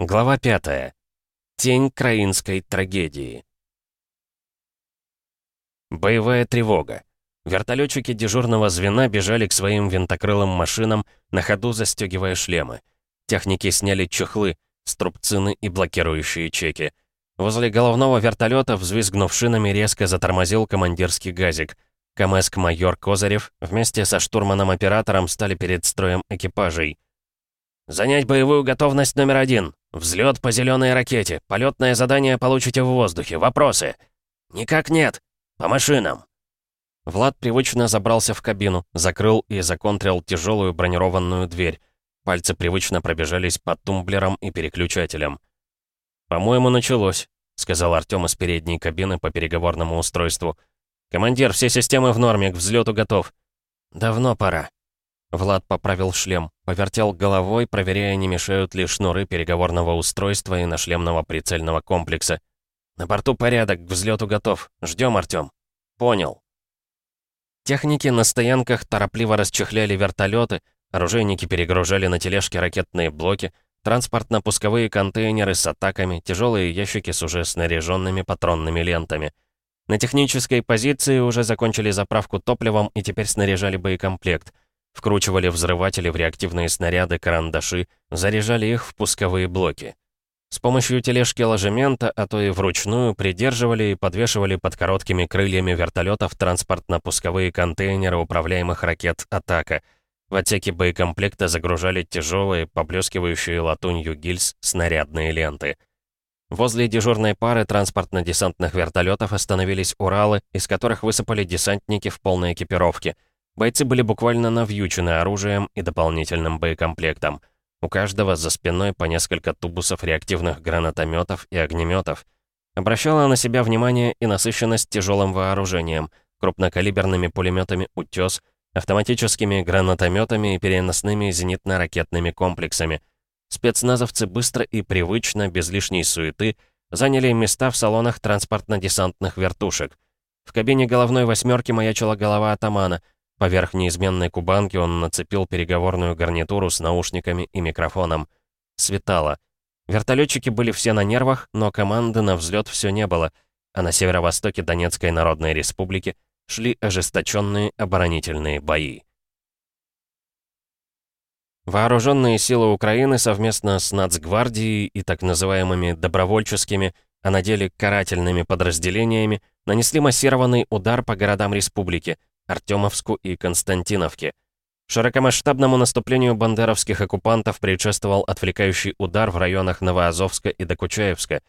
Глава 5. Тень краинской трагедии. Боевая тревога. Вертолетчики дежурного звена бежали к своим винтокрылым машинам, на ходу застегивая шлемы. Техники сняли чехлы, струбцины и блокирующие чеки. Возле головного вертолета, взвизгнув шинами, резко затормозил командирский газик. КМСК-майор Козырев вместе со штурманом-оператором стали перед строем экипажей. «Занять боевую готовность номер один. Взлет по зеленой ракете. Полетное задание получите в воздухе. Вопросы?» «Никак нет. По машинам». Влад привычно забрался в кабину, закрыл и законтрил тяжелую бронированную дверь. Пальцы привычно пробежались по тумблерам и переключателям. «По-моему, началось», — сказал Артём из передней кабины по переговорному устройству. «Командир, все системы в норме, к взлету готов». «Давно пора», Влад поправил шлем, повертел головой, проверяя, не мешают ли шнуры переговорного устройства и нашлемного прицельного комплекса. «На борту порядок, к взлету готов. Ждем, Артём». «Понял». Техники на стоянках торопливо расчехляли вертолеты, оружейники перегружали на тележки ракетные блоки, транспортно-пусковые контейнеры с атаками, тяжелые ящики с уже снаряженными патронными лентами. На технической позиции уже закончили заправку топливом и теперь снаряжали боекомплект — Вкручивали взрыватели в реактивные снаряды, карандаши, заряжали их в пусковые блоки. С помощью тележки ложемента, а то и вручную, придерживали и подвешивали под короткими крыльями вертолетов транспортно-пусковые контейнеры управляемых ракет «Атака». В отсеке боекомплекта загружали тяжелые, поблескивающие латунью гильз, снарядные ленты. Возле дежурной пары транспортно-десантных вертолетов остановились Уралы, из которых высыпали десантники в полной экипировке — Бойцы были буквально навьючены оружием и дополнительным боекомплектом. У каждого за спиной по несколько тубусов реактивных гранатометов и огнеметов. Обращала на себя внимание и насыщенность тяжелым вооружением, крупнокалиберными пулеметами «Утес», автоматическими гранатометами и переносными зенитно-ракетными комплексами. Спецназовцы быстро и привычно, без лишней суеты, заняли места в салонах транспортно-десантных вертушек. В кабине головной восьмерки маячила голова атамана — Поверх неизменной кубанки он нацепил переговорную гарнитуру с наушниками и микрофоном. Светало. Вертолетчики были все на нервах, но команды на взлет все не было, а на северо-востоке Донецкой Народной Республики шли ожесточенные оборонительные бои. Вооруженные силы Украины совместно с Нацгвардией и так называемыми добровольческими, а на деле карательными подразделениями нанесли массированный удар по городам республики – Артемовску и Константиновке. Широкомасштабному наступлению бандеровских оккупантов предшествовал отвлекающий удар в районах Новоазовска и Докучаевска.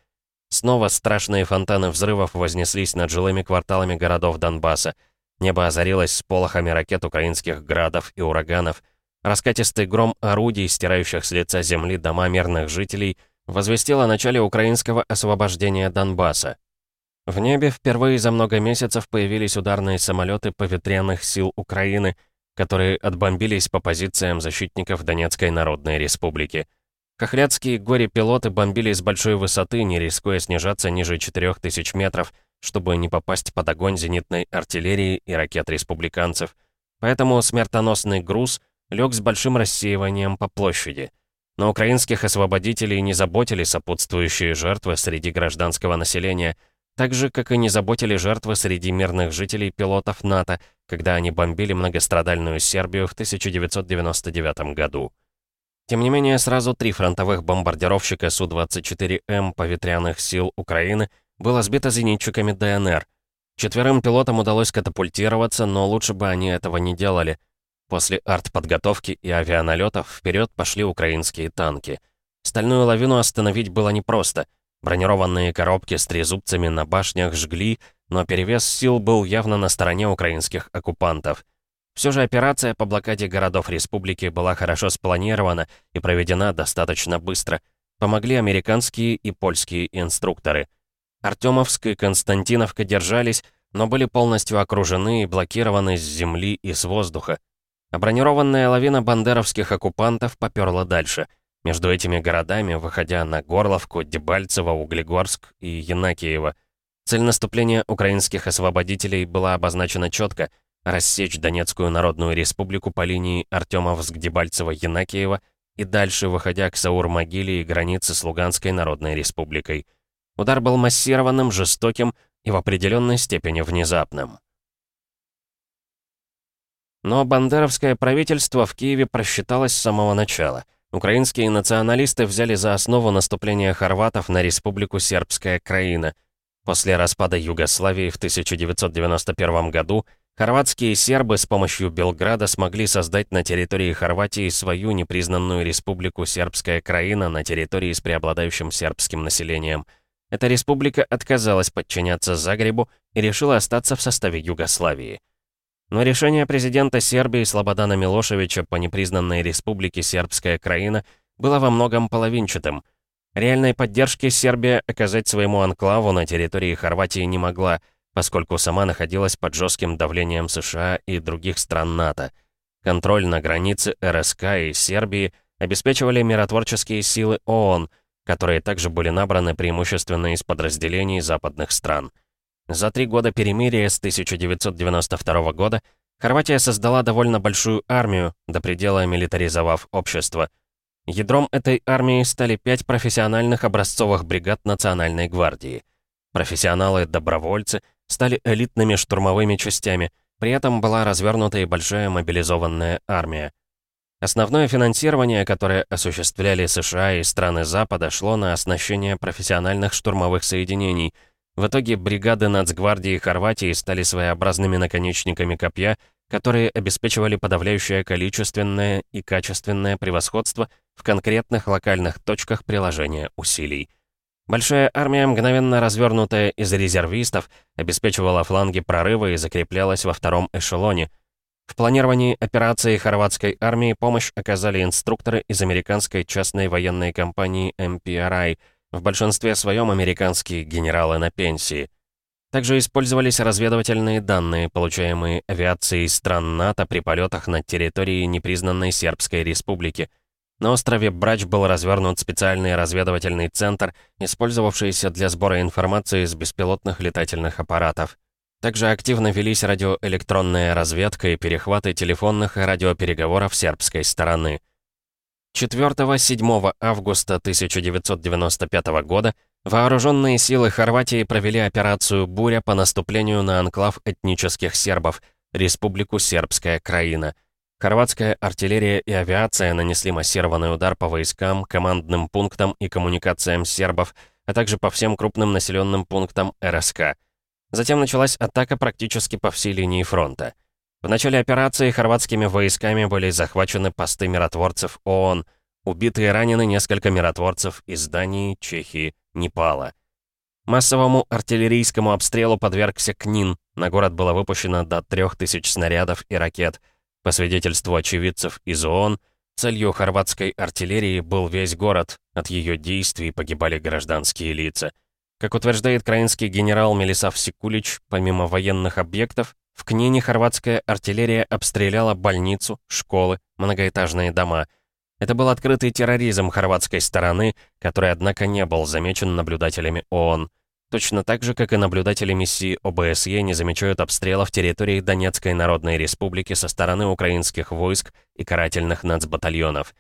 Снова страшные фонтаны взрывов вознеслись над жилыми кварталами городов Донбасса. Небо озарилось с ракет украинских градов и ураганов. Раскатистый гром орудий, стирающих с лица земли дома мирных жителей, возвестил о начале украинского освобождения Донбасса. В небе впервые за много месяцев появились ударные самолеты повітряных сил Украины, которые отбомбились по позициям защитников Донецкой Народной Республики. Хохлядские горе-пилоты бомбили с большой высоты, не рискуя снижаться ниже 4000 метров, чтобы не попасть под огонь зенитной артиллерии и ракет республиканцев. Поэтому смертоносный груз лег с большим рассеиванием по площади. Но украинских освободителей не заботили сопутствующие жертвы среди гражданского населения – так же, как и не заботили жертвы среди мирных жителей пилотов НАТО, когда они бомбили многострадальную Сербию в 1999 году. Тем не менее, сразу три фронтовых бомбардировщика Су-24М повітряных сил Украины было сбито зенитчиками ДНР. Четверым пилотам удалось катапультироваться, но лучше бы они этого не делали. После артподготовки и авианалетов вперед пошли украинские танки. Стальную лавину остановить было непросто — Бронированные коробки с трезубцами на башнях жгли, но перевес сил был явно на стороне украинских оккупантов. Все же операция по блокаде городов республики была хорошо спланирована и проведена достаточно быстро. Помогли американские и польские инструкторы. Артемовск и Константиновка держались, но были полностью окружены и блокированы с земли и с воздуха. А бронированная лавина бандеровских оккупантов поперла дальше — между этими городами, выходя на Горловку, Дебальцево, Углегорск и Янакиево. Цель наступления украинских освободителей была обозначена четко — рассечь Донецкую Народную Республику по линии Артемовск-Дебальцево-Янакиево и дальше, выходя к Саур-могиле и границе с Луганской Народной Республикой. Удар был массированным, жестоким и в определенной степени внезапным. Но бандеровское правительство в Киеве просчиталось с самого начала. Украинские националисты взяли за основу наступление хорватов на республику Сербская Краина. После распада Югославии в 1991 году хорватские сербы с помощью Белграда смогли создать на территории Хорватии свою непризнанную республику Сербская Краина на территории с преобладающим сербским населением. Эта республика отказалась подчиняться Загребу и решила остаться в составе Югославии. Но решение президента Сербии Слободана Милошевича по непризнанной республике Сербская Краина было во многом половинчатым. Реальной поддержки Сербия оказать своему анклаву на территории Хорватии не могла, поскольку сама находилась под жестким давлением США и других стран НАТО. Контроль на границе РСК и Сербии обеспечивали миротворческие силы ООН, которые также были набраны преимущественно из подразделений западных стран. За три года перемирия с 1992 года Хорватия создала довольно большую армию, до предела милитаризовав общество. Ядром этой армии стали пять профессиональных образцовых бригад Национальной гвардии. Профессионалы-добровольцы стали элитными штурмовыми частями, при этом была развернута и большая мобилизованная армия. Основное финансирование, которое осуществляли США и страны Запада, шло на оснащение профессиональных штурмовых соединений – в итоге бригады нацгвардии Хорватии стали своеобразными наконечниками копья, которые обеспечивали подавляющее количественное и качественное превосходство в конкретных локальных точках приложения усилий. Большая армия, мгновенно развернутая из резервистов, обеспечивала фланги прорыва и закреплялась во втором эшелоне. В планировании операции хорватской армии помощь оказали инструкторы из американской частной военной компании MPRI — в большинстве своем американские генералы на пенсии. Также использовались разведывательные данные, получаемые авиацией стран НАТО при полетах над территорией непризнанной Сербской Республики. На острове Брач был развернут специальный разведывательный центр, использовавшийся для сбора информации с беспилотных летательных аппаратов. Также активно велись радиоэлектронная разведка и перехваты телефонных и радиопереговоров сербской стороны. 4-7 августа 1995 года вооруженные силы Хорватии провели операцию «Буря» по наступлению на анклав этнических сербов, Республику Сербская Краина. Хорватская артиллерия и авиация нанесли массированный удар по войскам, командным пунктам и коммуникациям сербов, а также по всем крупным населенным пунктам РСК. Затем началась атака практически по всей линии фронта. В начале операции хорватскими войсками были захвачены посты миротворцев ООН, убиты и ранены несколько миротворцев из Дании, Чехии, Непала. Массовому артиллерийскому обстрелу подвергся Книн, на город было выпущено до 3000 снарядов и ракет. По свидетельству очевидцев из ООН, целью хорватской артиллерии был весь город, от ее действий погибали гражданские лица. Как утверждает краинский генерал Мелисав Сикулич, помимо военных объектов, в Книне хорватская артиллерия обстреляла больницу, школы, многоэтажные дома. Это был открытый терроризм хорватской стороны, который, однако, не был замечен наблюдателями ООН. Точно так же, как и наблюдатели миссии ОБСЕ не замечают обстрелов территории Донецкой Народной Республики со стороны украинских войск и карательных нацбатальонов.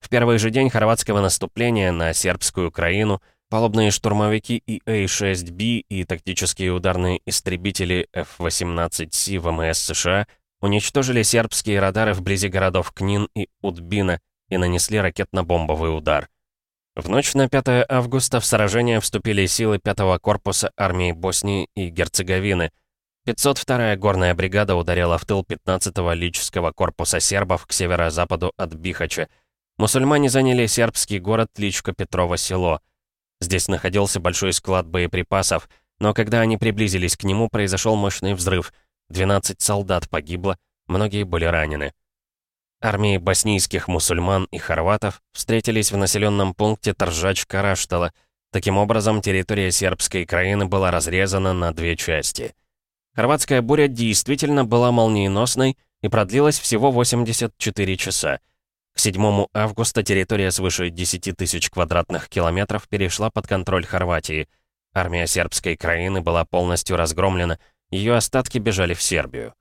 В первый же день хорватского наступления на сербскую Украину – Палубные штурмовики ИА-6Б и тактические ударные истребители F-18C ВМС США уничтожили сербские радары вблизи городов Книн и Удбина и нанесли ракетно-бомбовый удар. В ночь на 5 августа в сражение вступили силы 5-го корпуса армии Боснии и Герцеговины. 502-я горная бригада ударила в тыл 15-го лического корпуса сербов к северо-западу от Бихача. Мусульмане заняли сербский город Личко Петрово село – Здесь находился большой склад боеприпасов, но когда они приблизились к нему, произошел мощный взрыв. 12 солдат погибло, многие были ранены. Армии боснийских мусульман и хорватов встретились в населенном пункте Торжач-Караштала. Таким образом, территория сербской краины была разрезана на две части. Хорватская буря действительно была молниеносной и продлилась всего 84 часа. К 7 августа территория свыше 10 тысяч квадратных километров перешла под контроль Хорватии. Армия сербской краины была полностью разгромлена, ее остатки бежали в Сербию.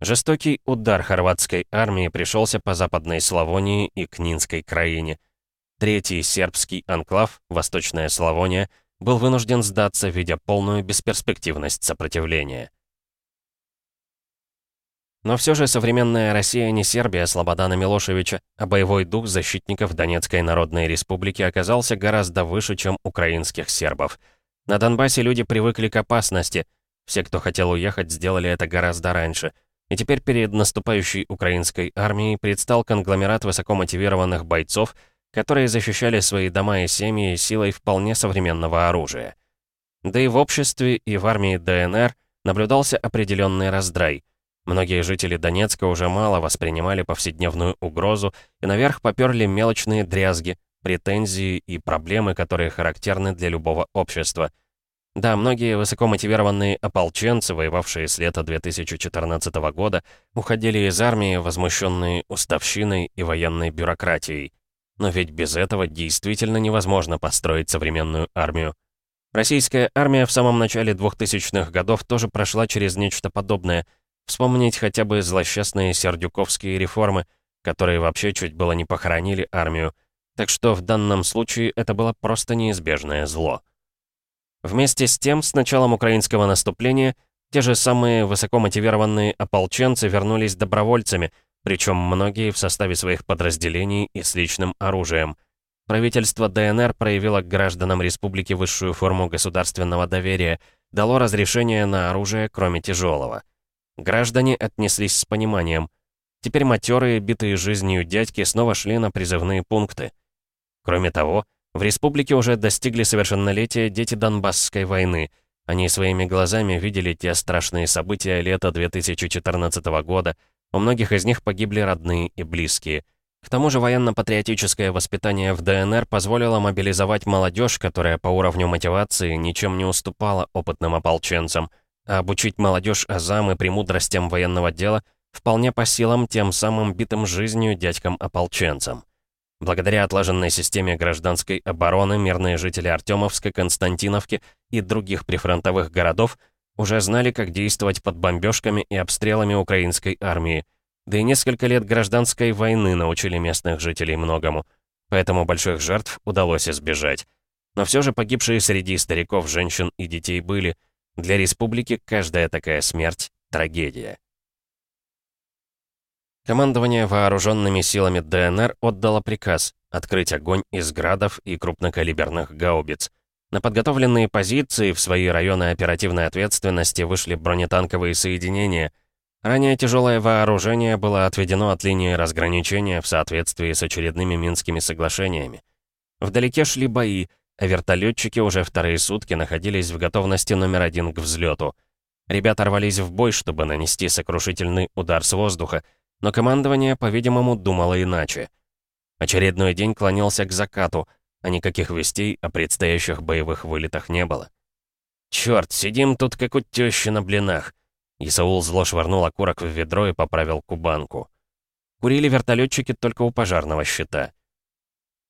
Жестокий удар хорватской армии пришелся по Западной Славонии и Книнской краине. Третий сербский анклав, Восточная Славония, был вынужден сдаться, видя полную бесперспективность сопротивления. Но все же современная Россия не Сербия Слободана Милошевича, а боевой дух защитников Донецкой Народной Республики оказался гораздо выше, чем украинских сербов. На Донбассе люди привыкли к опасности. Все, кто хотел уехать, сделали это гораздо раньше. И теперь перед наступающей украинской армией предстал конгломерат высокомотивированных бойцов, которые защищали свои дома и семьи силой вполне современного оружия. Да и в обществе, и в армии ДНР наблюдался определенный раздрай. Многие жители Донецка уже мало воспринимали повседневную угрозу, и наверх поперли мелочные дрязги, претензии и проблемы, которые характерны для любого общества. Да, многие высокомотивированные ополченцы, воевавшие с лета 2014 года, уходили из армии, возмущенные уставщиной и военной бюрократией. Но ведь без этого действительно невозможно построить современную армию. Российская армия в самом начале 2000-х годов тоже прошла через нечто подобное – Вспомнить хотя бы злосчастные сердюковские реформы, которые вообще чуть было не похоронили армию. Так что в данном случае это было просто неизбежное зло. Вместе с тем, с началом украинского наступления, те же самые высокомотивированные ополченцы вернулись добровольцами, причем многие в составе своих подразделений и с личным оружием. Правительство ДНР проявило к гражданам республики высшую форму государственного доверия, дало разрешение на оружие, кроме тяжелого. Граждане отнеслись с пониманием. Теперь матерые, битые жизнью дядьки снова шли на призывные пункты. Кроме того, в республике уже достигли совершеннолетия дети Донбассской войны. Они своими глазами видели те страшные события лета 2014 года. У многих из них погибли родные и близкие. К тому же военно-патриотическое воспитание в ДНР позволило мобилизовать молодежь, которая по уровню мотивации ничем не уступала опытным ополченцам – а обучить молодежь азам и премудростям военного дела вполне по силам тем самым битым жизнью дядькам-ополченцам. Благодаря отлаженной системе гражданской обороны мирные жители Артемовска, Константиновки и других прифронтовых городов уже знали, как действовать под бомбежками и обстрелами украинской армии. Да и несколько лет гражданской войны научили местных жителей многому. Поэтому больших жертв удалось избежать. Но все же погибшие среди стариков, женщин и детей были – для республики каждая такая смерть — трагедия. Командование вооруженными силами ДНР отдало приказ открыть огонь из градов и крупнокалиберных гаубиц. На подготовленные позиции в свои районы оперативной ответственности вышли бронетанковые соединения. Ранее тяжелое вооружение было отведено от линии разграничения в соответствии с очередными Минскими соглашениями. Вдалеке шли бои, а вертолетчики уже вторые сутки находились в готовности номер один к взлету. Ребята рвались в бой, чтобы нанести сокрушительный удар с воздуха, но командование, по-видимому, думало иначе. Очередной день клонился к закату, а никаких вестей о предстоящих боевых вылетах не было. «Чёрт, сидим тут как у тёщи на блинах!» Исаул зло швырнул окурок в ведро и поправил кубанку. Курили вертолетчики только у пожарного щита.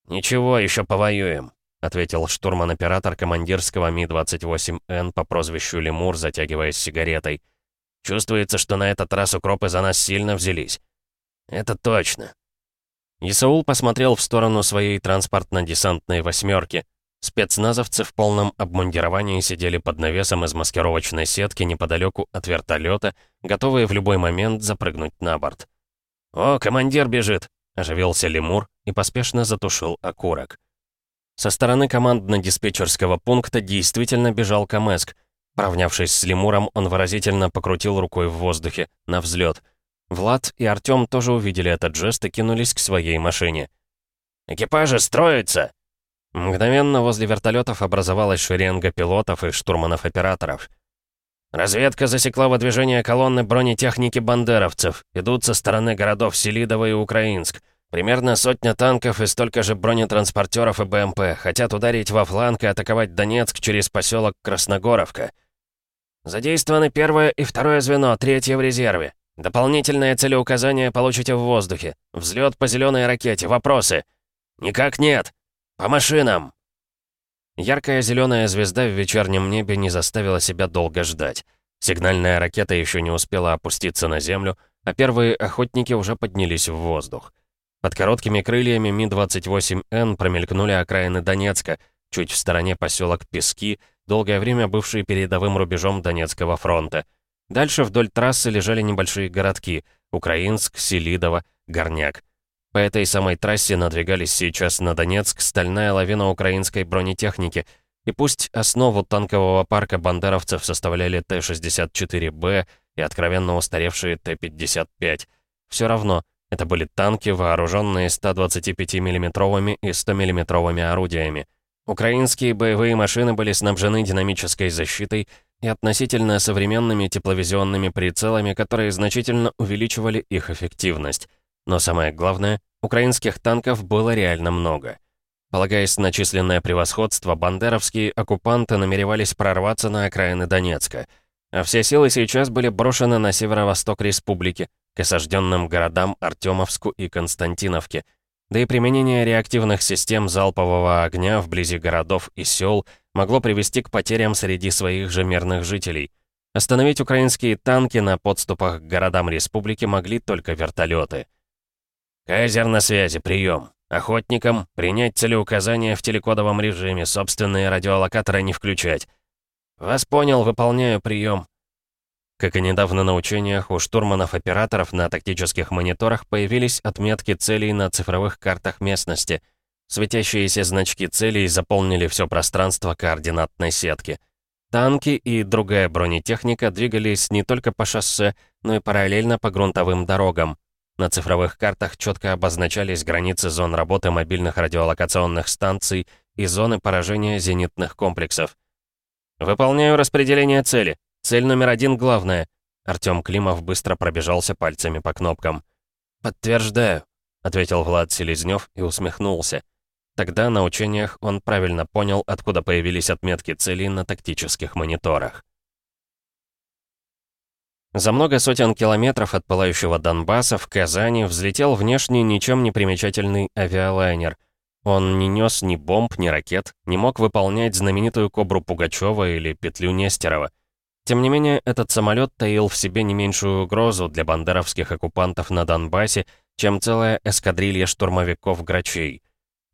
«Ничего, еще повоюем», — ответил штурман-оператор командирского Ми-28Н по прозвищу Лемур, затягиваясь сигаретой. «Чувствуется, что на этот раз укропы за нас сильно взялись». «Это точно». Исаул посмотрел в сторону своей транспортно-десантной «восьмерки». Спецназовцы в полном обмундировании сидели под навесом из маскировочной сетки неподалеку от вертолета, готовые в любой момент запрыгнуть на борт. «О, командир бежит!» — оживился лемур и поспешно затушил окурок. Со стороны командно-диспетчерского пункта действительно бежал Камеск. Поравнявшись с лемуром, он выразительно покрутил рукой в воздухе, на взлет. Влад и Артём тоже увидели этот жест и кинулись к своей машине. «Экипажи строятся!» Мгновенно возле вертолетов образовалась шеренга пилотов и штурманов-операторов. Разведка засекла выдвижение колонны бронетехники бандеровцев. Идут со стороны городов Селидово и Украинск. Примерно сотня танков и столько же бронетранспортеров и БМП хотят ударить во фланг и атаковать Донецк через поселок Красногоровка. Задействованы первое и второе звено, третье в резерве. Дополнительное целеуказание получите в воздухе. Взлет по зеленой ракете. Вопросы? Никак нет. По машинам. Яркая зеленая звезда в вечернем небе не заставила себя долго ждать. Сигнальная ракета еще не успела опуститься на землю, а первые охотники уже поднялись в воздух. Под короткими крыльями Ми-28Н промелькнули окраины Донецка, чуть в стороне поселок Пески, долгое время бывший передовым рубежом Донецкого фронта. Дальше вдоль трассы лежали небольшие городки — Украинск, Селидово, Горняк. По этой самой трассе надвигались сейчас на Донецк стальная лавина украинской бронетехники, и пусть основу танкового парка бандеровцев составляли Т-64Б и откровенно устаревшие Т-55, все равно это были танки, вооруженные 125 миллиметровыми и 100 миллиметровыми орудиями. Украинские боевые машины были снабжены динамической защитой и относительно современными тепловизионными прицелами, которые значительно увеличивали их эффективность. Но самое главное, украинских танков было реально много. Полагаясь на численное превосходство, бандеровские оккупанты намеревались прорваться на окраины Донецка. А все силы сейчас были брошены на северо-восток республики, к осажденным городам Артемовску и Константиновке – да и применение реактивных систем залпового огня вблизи городов и сел могло привести к потерям среди своих же мирных жителей. Остановить украинские танки на подступах к городам республики могли только вертолеты. «Кайзер на связи, прием. Охотникам принять целеуказания в телекодовом режиме, собственные радиолокаторы не включать. Вас понял, выполняю прием. Как и недавно на учениях, у штурманов-операторов на тактических мониторах появились отметки целей на цифровых картах местности. Светящиеся значки целей заполнили все пространство координатной сетки. Танки и другая бронетехника двигались не только по шоссе, но и параллельно по грунтовым дорогам. На цифровых картах четко обозначались границы зон работы мобильных радиолокационных станций и зоны поражения зенитных комплексов. «Выполняю распределение цели», Цель номер один главная. Артём Климов быстро пробежался пальцами по кнопкам. «Подтверждаю», — ответил Влад Селезнёв и усмехнулся. Тогда на учениях он правильно понял, откуда появились отметки целей на тактических мониторах. За много сотен километров от пылающего Донбасса в Казани взлетел внешне ничем не примечательный авиалайнер. Он не нес ни бомб, ни ракет, не мог выполнять знаменитую «Кобру» Пугачева или «Петлю Нестерова». Тем не менее, этот самолет таил в себе не меньшую угрозу для бандеровских оккупантов на Донбассе, чем целая эскадрилья штурмовиков-грачей.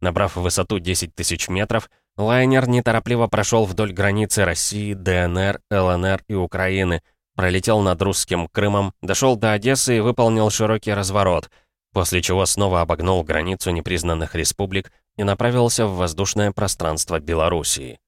Набрав высоту 10 тысяч метров, лайнер неторопливо прошел вдоль границы России, ДНР, ЛНР и Украины, пролетел над русским Крымом, дошел до Одессы и выполнил широкий разворот, после чего снова обогнул границу непризнанных республик и направился в воздушное пространство Белоруссии.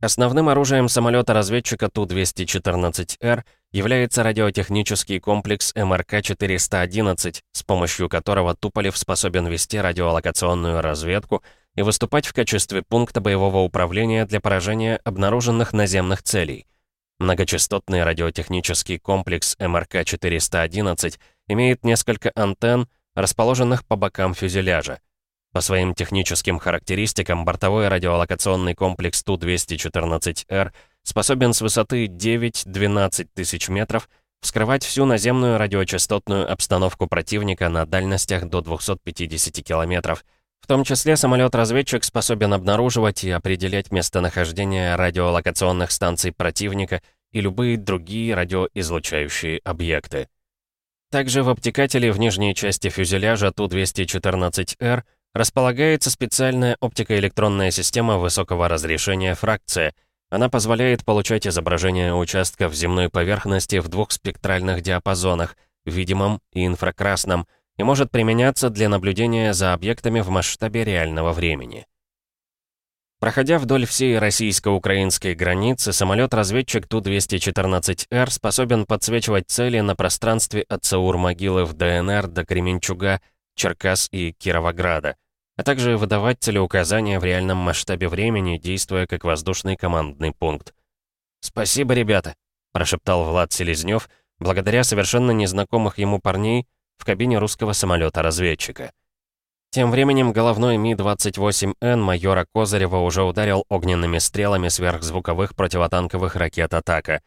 Основным оружием самолета-разведчика Ту-214Р является радиотехнический комплекс МРК-411, с помощью которого Туполев способен вести радиолокационную разведку и выступать в качестве пункта боевого управления для поражения обнаруженных наземных целей. Многочастотный радиотехнический комплекс МРК-411 имеет несколько антенн, расположенных по бокам фюзеляжа. По своим техническим характеристикам бортовой радиолокационный комплекс Ту-214Р способен с высоты 9-12 тысяч метров вскрывать всю наземную радиочастотную обстановку противника на дальностях до 250 километров. В том числе самолет-разведчик способен обнаруживать и определять местонахождение радиолокационных станций противника и любые другие радиоизлучающие объекты. Также в обтекателе в нижней части фюзеляжа Ту-214Р Располагается специальная оптико-электронная система высокого разрешения фракция. Она позволяет получать изображение участков земной поверхности в двух спектральных диапазонах, видимом и инфракрасном, и может применяться для наблюдения за объектами в масштабе реального времени. Проходя вдоль всей российско-украинской границы, самолет-разведчик Ту-214Р способен подсвечивать цели на пространстве от Саур-могилы в ДНР до Кременчуга, Черкас и Кировограда а также выдавать целеуказания в реальном масштабе времени, действуя как воздушный командный пункт. «Спасибо, ребята», — прошептал Влад Селезнёв, благодаря совершенно незнакомых ему парней в кабине русского самолета-разведчика. Тем временем головной Ми-28Н майора Козырева уже ударил огненными стрелами сверхзвуковых противотанковых ракет «Атака».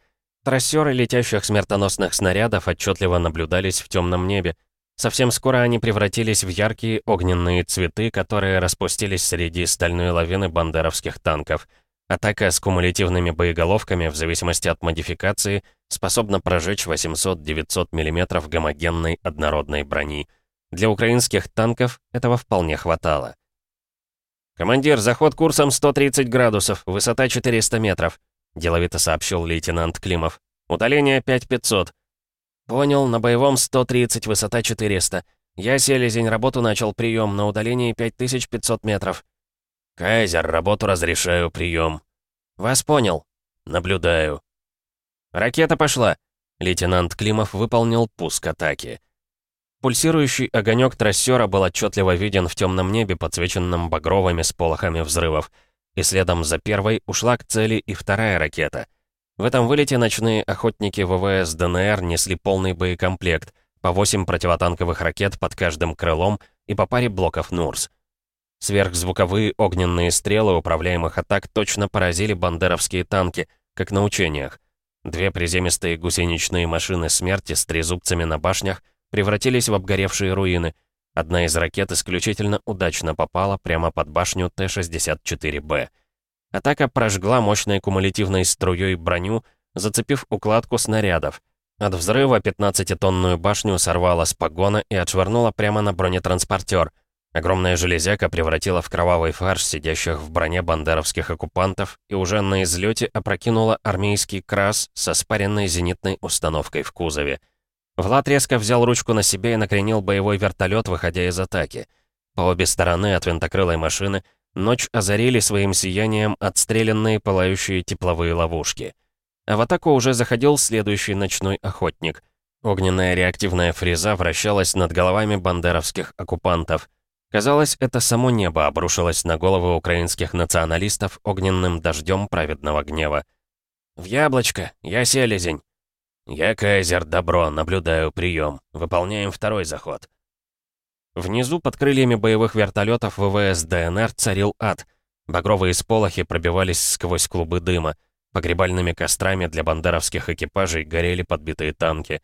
Трассеры летящих смертоносных снарядов отчетливо наблюдались в темном небе, Совсем скоро они превратились в яркие огненные цветы, которые распустились среди стальной лавины бандеровских танков. Атака с кумулятивными боеголовками, в зависимости от модификации, способна прожечь 800-900 мм гомогенной однородной брони. Для украинских танков этого вполне хватало. «Командир, заход курсом 130 градусов, высота 400 метров», — деловито сообщил лейтенант Климов. «Удаление 5500». «Понял, на боевом 130, высота 400. Я, селезень, работу начал, прием, на удалении 5500 метров». «Кайзер, работу разрешаю, прием». «Вас понял». «Наблюдаю». «Ракета пошла». Лейтенант Климов выполнил пуск атаки. Пульсирующий огонек трассера был отчетливо виден в темном небе, подсвеченном багровыми сполохами взрывов. И следом за первой ушла к цели и вторая ракета. В этом вылете ночные охотники ВВС ДНР несли полный боекомплект, по 8 противотанковых ракет под каждым крылом и по паре блоков НУРС. Сверхзвуковые огненные стрелы управляемых атак точно поразили бандеровские танки, как на учениях. Две приземистые гусеничные машины смерти с трезубцами на башнях превратились в обгоревшие руины. Одна из ракет исключительно удачно попала прямо под башню Т-64Б. Атака прожгла мощной кумулятивной струей броню, зацепив укладку снарядов. От взрыва 15-тонную башню сорвала с погона и отшвырнула прямо на бронетранспортер. Огромная железяка превратила в кровавый фарш сидящих в броне бандеровских оккупантов и уже на излете опрокинула армейский крас со спаренной зенитной установкой в кузове. Влад резко взял ручку на себя и накренил боевой вертолет, выходя из атаки. По обе стороны от винтокрылой машины ночь озарили своим сиянием отстрелянные пылающие тепловые ловушки. А в атаку уже заходил следующий ночной охотник. Огненная реактивная фреза вращалась над головами бандеровских оккупантов — Казалось, это само небо обрушилось на головы украинских националистов огненным дождем праведного гнева. «В яблочко! Я селезень!» «Я Кайзер, добро, наблюдаю прием. Выполняем второй заход». Внизу, под крыльями боевых вертолетов ВВС ДНР, царил ад. Багровые сполохи пробивались сквозь клубы дыма. Погребальными кострами для бандеровских экипажей горели подбитые танки.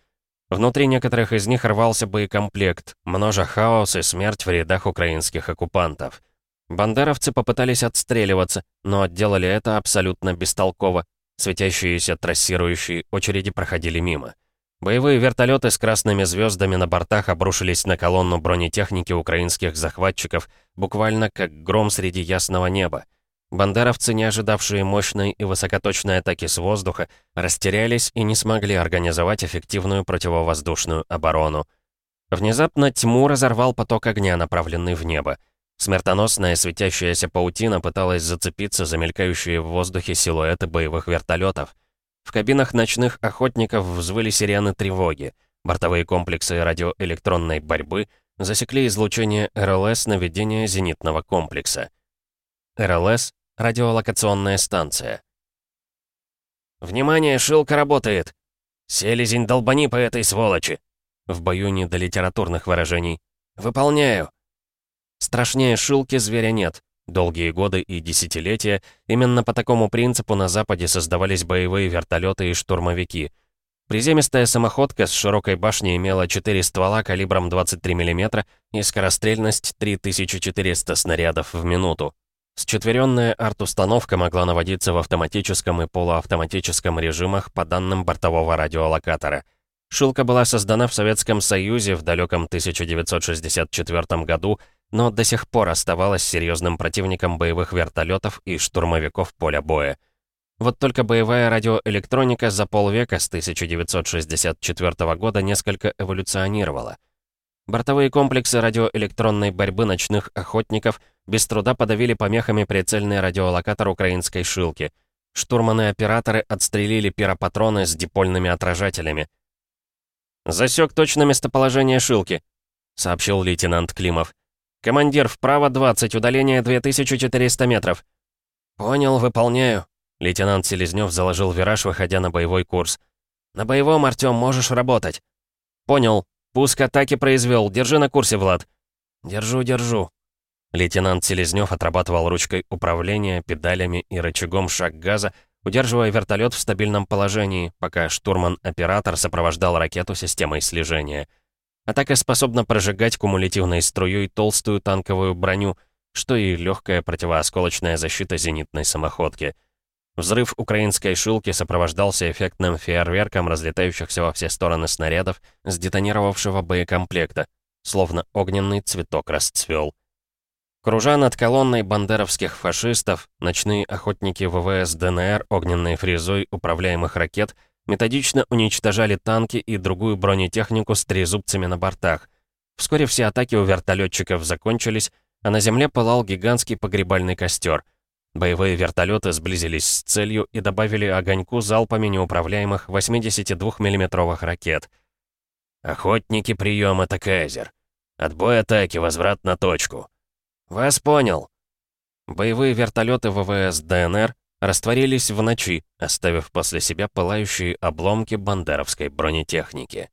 Внутри некоторых из них рвался боекомплект, множа хаос и смерть в рядах украинских оккупантов. Бандеровцы попытались отстреливаться, но делали это абсолютно бестолково. Светящиеся трассирующие очереди проходили мимо. Боевые вертолеты с красными звездами на бортах обрушились на колонну бронетехники украинских захватчиков, буквально как гром среди ясного неба. Бандеровцы, не ожидавшие мощной и высокоточной атаки с воздуха, растерялись и не смогли организовать эффективную противовоздушную оборону. Внезапно тьму разорвал поток огня, направленный в небо. Смертоносная светящаяся паутина пыталась зацепиться за мелькающие в воздухе силуэты боевых вертолетов. В кабинах ночных охотников взвыли сирены тревоги. Бортовые комплексы радиоэлектронной борьбы засекли излучение РЛС наведения зенитного комплекса. РЛС — радиолокационная станция. «Внимание, шилка работает!» «Селезень, долбани по этой сволочи!» В бою не до литературных выражений. «Выполняю!» Страшнее шилки зверя нет. Долгие годы и десятилетия именно по такому принципу на Западе создавались боевые вертолеты и штурмовики. Приземистая самоходка с широкой башней имела 4 ствола калибром 23 мм и скорострельность 3400 снарядов в минуту. Счетверенная арт-установка могла наводиться в автоматическом и полуавтоматическом режимах по данным бортового радиолокатора. Шилка была создана в Советском Союзе в далеком 1964 году, но до сих пор оставалась серьезным противником боевых вертолетов и штурмовиков поля боя. Вот только боевая радиоэлектроника за полвека с 1964 года несколько эволюционировала. Бортовые комплексы радиоэлектронной борьбы ночных охотников – без труда подавили помехами прицельный радиолокатор украинской «Шилки». Штурманы-операторы отстрелили пиропатроны с дипольными отражателями. «Засек точно местоположение «Шилки», — сообщил лейтенант Климов. «Командир, вправо 20, удаление 2400 метров». «Понял, выполняю». Лейтенант Селезнёв заложил вираж, выходя на боевой курс. «На боевом, Артём, можешь работать». «Понял. Пуск атаки произвел. Держи на курсе, Влад». «Держу, держу», Лейтенант Селезнёв отрабатывал ручкой управления, педалями и рычагом шаг газа, удерживая вертолет в стабильном положении, пока штурман-оператор сопровождал ракету системой слежения. Атака способна прожигать кумулятивной струей толстую танковую броню, что и легкая противоосколочная защита зенитной самоходки. Взрыв украинской шилки сопровождался эффектным фейерверком разлетающихся во все стороны снарядов с детонировавшего боекомплекта, словно огненный цветок расцвел. Кружа над колонной бандеровских фашистов, ночные охотники ВВС ДНР огненной фрезой управляемых ракет методично уничтожали танки и другую бронетехнику с трезубцами на бортах. Вскоре все атаки у вертолетчиков закончились, а на земле пылал гигантский погребальный костер — Боевые вертолеты сблизились с целью и добавили огоньку залпами неуправляемых 82 миллиметровых ракет. «Охотники, прием, это Кайзер. Отбой атаки, возврат на точку». «Вас понял». Боевые вертолеты ВВС ДНР растворились в ночи, оставив после себя пылающие обломки бандеровской бронетехники.